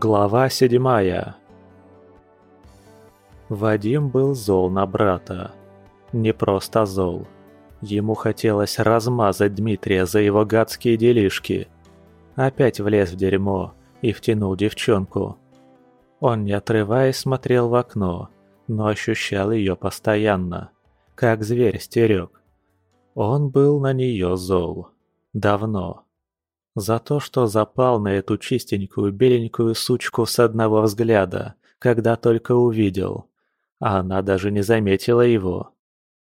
Глава седьмая Вадим был зол на брата. Не просто зол. Ему хотелось размазать Дмитрия за его гадские делишки. Опять влез в дерьмо и втянул девчонку. Он, не отрываясь, смотрел в окно, но ощущал ее постоянно, как зверь стерег. Он был на нее зол. Давно. За то, что запал на эту чистенькую беленькую сучку с одного взгляда, когда только увидел. А она даже не заметила его.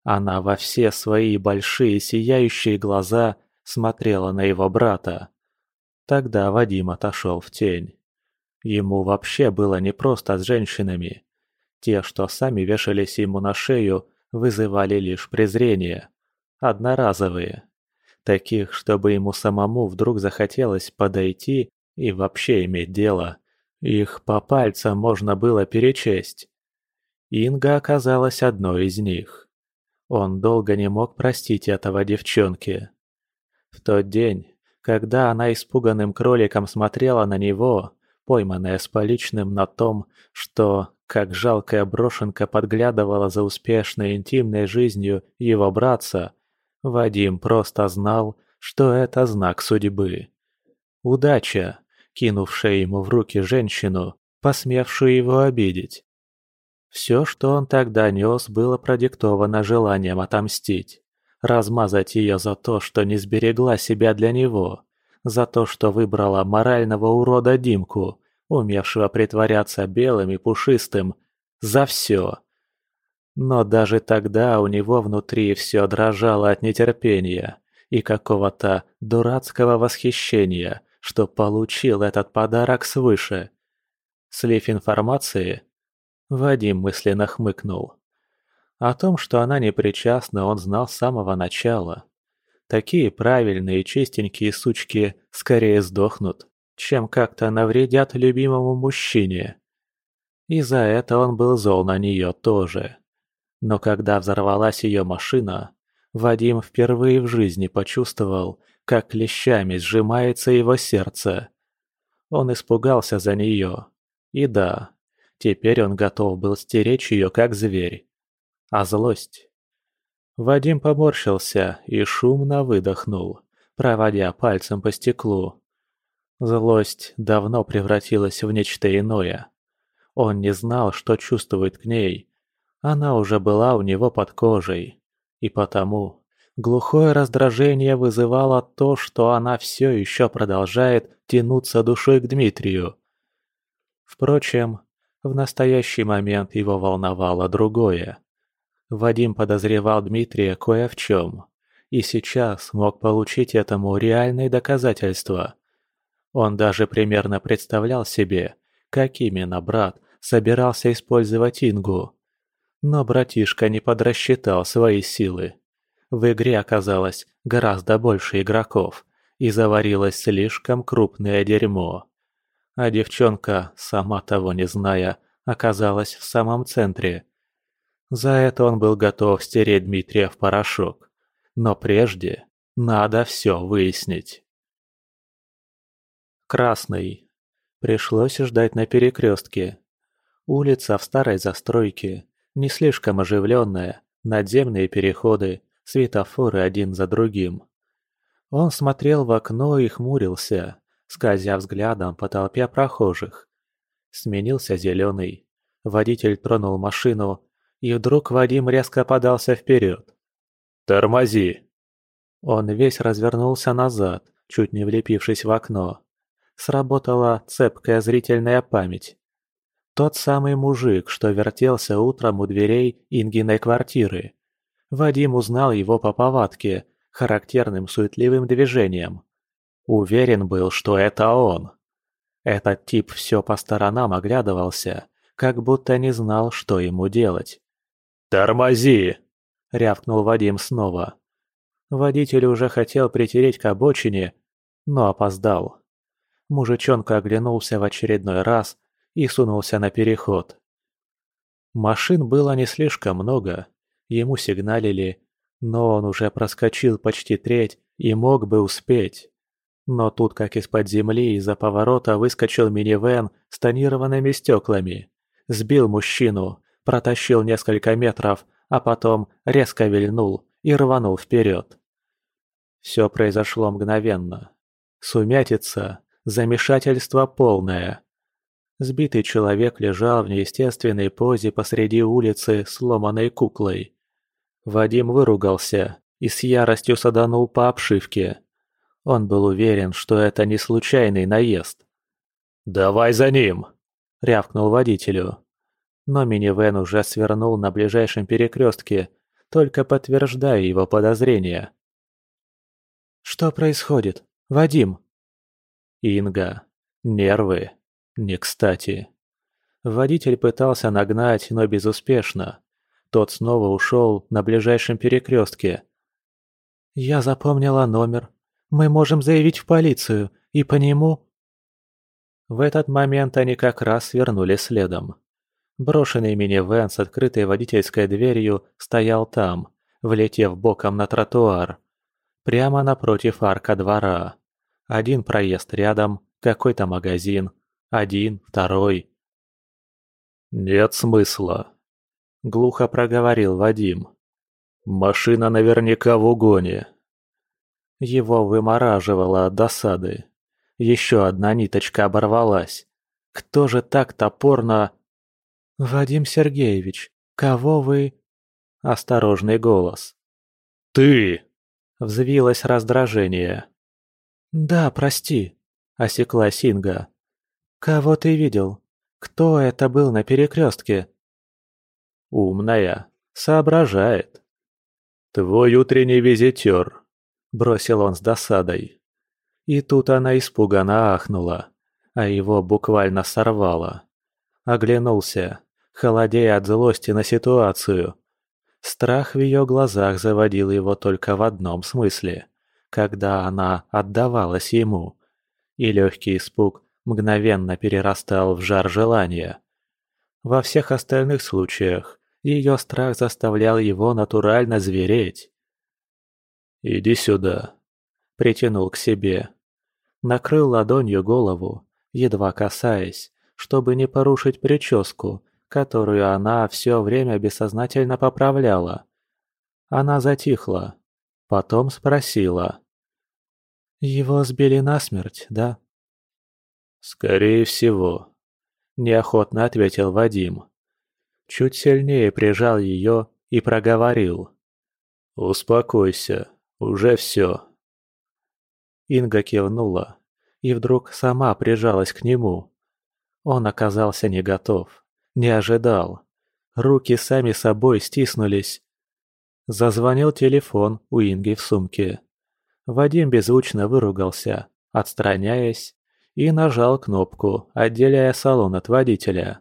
Она во все свои большие сияющие глаза смотрела на его брата. Тогда Вадим отошел в тень. Ему вообще было непросто с женщинами. Те, что сами вешались ему на шею, вызывали лишь презрение. Одноразовые. Таких, чтобы ему самому вдруг захотелось подойти и вообще иметь дело. Их по пальцам можно было перечесть. Инга оказалась одной из них. Он долго не мог простить этого девчонке. В тот день, когда она испуганным кроликом смотрела на него, пойманная с поличным на том, что, как жалкая брошенка подглядывала за успешной интимной жизнью его братца, Вадим просто знал, что это знак судьбы. Удача, кинувшая ему в руки женщину, посмевшую его обидеть. Все, что он тогда нес, было продиктовано желанием отомстить. Размазать ее за то, что не сберегла себя для него. За то, что выбрала морального урода Димку, умевшего притворяться белым и пушистым. За все. Но даже тогда у него внутри все дрожало от нетерпения и какого-то дурацкого восхищения, что получил этот подарок свыше. Слив информации, Вадим мысленно хмыкнул. О том, что она не причастна, он знал с самого начала. Такие правильные чистенькие сучки скорее сдохнут, чем как-то навредят любимому мужчине. И за это он был зол на нее тоже. Но когда взорвалась ее машина, Вадим впервые в жизни почувствовал, как клещами сжимается его сердце. Он испугался за нее. И да, теперь он готов был стеречь ее, как зверь. А злость? Вадим поморщился и шумно выдохнул, проводя пальцем по стеклу. Злость давно превратилась в нечто иное. Он не знал, что чувствует к ней, она уже была у него под кожей. И потому глухое раздражение вызывало то, что она все еще продолжает тянуться душой к Дмитрию. Впрочем, в настоящий момент его волновало другое. Вадим подозревал Дмитрия кое в чем, и сейчас мог получить этому реальные доказательства. Он даже примерно представлял себе, как именно брат собирался использовать Ингу. Но братишка не подрасчитал свои силы. В игре оказалось гораздо больше игроков, и заварилось слишком крупное дерьмо. А девчонка, сама того не зная, оказалась в самом центре. За это он был готов стереть Дмитрия в порошок. Но прежде надо все выяснить. Красный. Пришлось ждать на перекрестке. Улица в старой застройке, не слишком оживленная, надземные переходы, светофоры один за другим. Он смотрел в окно и хмурился, скользя взглядом по толпе прохожих. Сменился зеленый. Водитель тронул машину, и вдруг Вадим резко подался вперед. «Тормози!» Он весь развернулся назад, чуть не влепившись в окно. Сработала цепкая зрительная память. Тот самый мужик, что вертелся утром у дверей Ингиной квартиры. Вадим узнал его по повадке, характерным суетливым движением. Уверен был, что это он. Этот тип все по сторонам оглядывался, как будто не знал, что ему делать. «Тормози!» — рявкнул Вадим снова. Водитель уже хотел притереть к обочине, но опоздал. Мужичонка оглянулся в очередной раз и сунулся на переход. Машин было не слишком много, ему сигналили, но он уже проскочил почти треть и мог бы успеть. Но тут, как из-под земли, из-за поворота выскочил минивэн с тонированными стеклами. Сбил мужчину, протащил несколько метров, а потом резко вильнул и рванул вперед. Все произошло мгновенно. Сумятица, замешательство полное. Сбитый человек лежал в неестественной позе посреди улицы сломанной куклой. Вадим выругался и с яростью саданул по обшивке. Он был уверен, что это не случайный наезд. «Давай за ним!» – рявкнул водителю. Но минивэн уже свернул на ближайшем перекрестке, только подтверждая его подозрения. «Что происходит? Вадим?» Инга. Нервы. Не кстати. Водитель пытался нагнать, но безуспешно. Тот снова ушел на ближайшем перекрестке. «Я запомнила номер. Мы можем заявить в полицию, и по нему...» В этот момент они как раз свернули следом. Брошенный минивэн с открытой водительской дверью стоял там, влетев боком на тротуар. Прямо напротив арка двора. Один проезд рядом, какой-то магазин, один, второй. «Нет смысла», — глухо проговорил Вадим. «Машина наверняка в угоне». Его вымораживало от досады. Еще одна ниточка оборвалась. Кто же так топорно... «Вадим Сергеевич, кого вы...» Осторожный голос. «Ты!» Взвилось раздражение. «Да, прости», — осеклась Инга. «Кого ты видел? Кто это был на перекрестке?» «Умная. Соображает». «Твой утренний визитер», — бросил он с досадой. И тут она испуганно ахнула, а его буквально сорвало. Оглянулся, холодея от злости на ситуацию. Страх в ее глазах заводил его только в одном смысле, когда она отдавалась ему. И легкий испуг мгновенно перерастал в жар желания. Во всех остальных случаях ее страх заставлял его натурально звереть. «Иди сюда», — притянул к себе. Накрыл ладонью голову, едва касаясь, чтобы не порушить прическу, которую она все время бессознательно поправляла. Она затихла, потом спросила. «Его сбили насмерть, да?» «Скорее всего», – неохотно ответил Вадим. Чуть сильнее прижал ее и проговорил. «Успокойся, уже все». Инга кивнула и вдруг сама прижалась к нему. Он оказался не готов, не ожидал. Руки сами собой стиснулись. Зазвонил телефон у Инги в сумке. Вадим беззвучно выругался, отстраняясь и нажал кнопку, отделяя салон от водителя.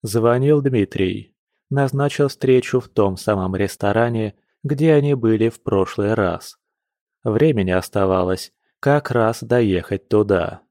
Звонил Дмитрий. Назначил встречу в том самом ресторане, где они были в прошлый раз. Времени оставалось как раз доехать туда.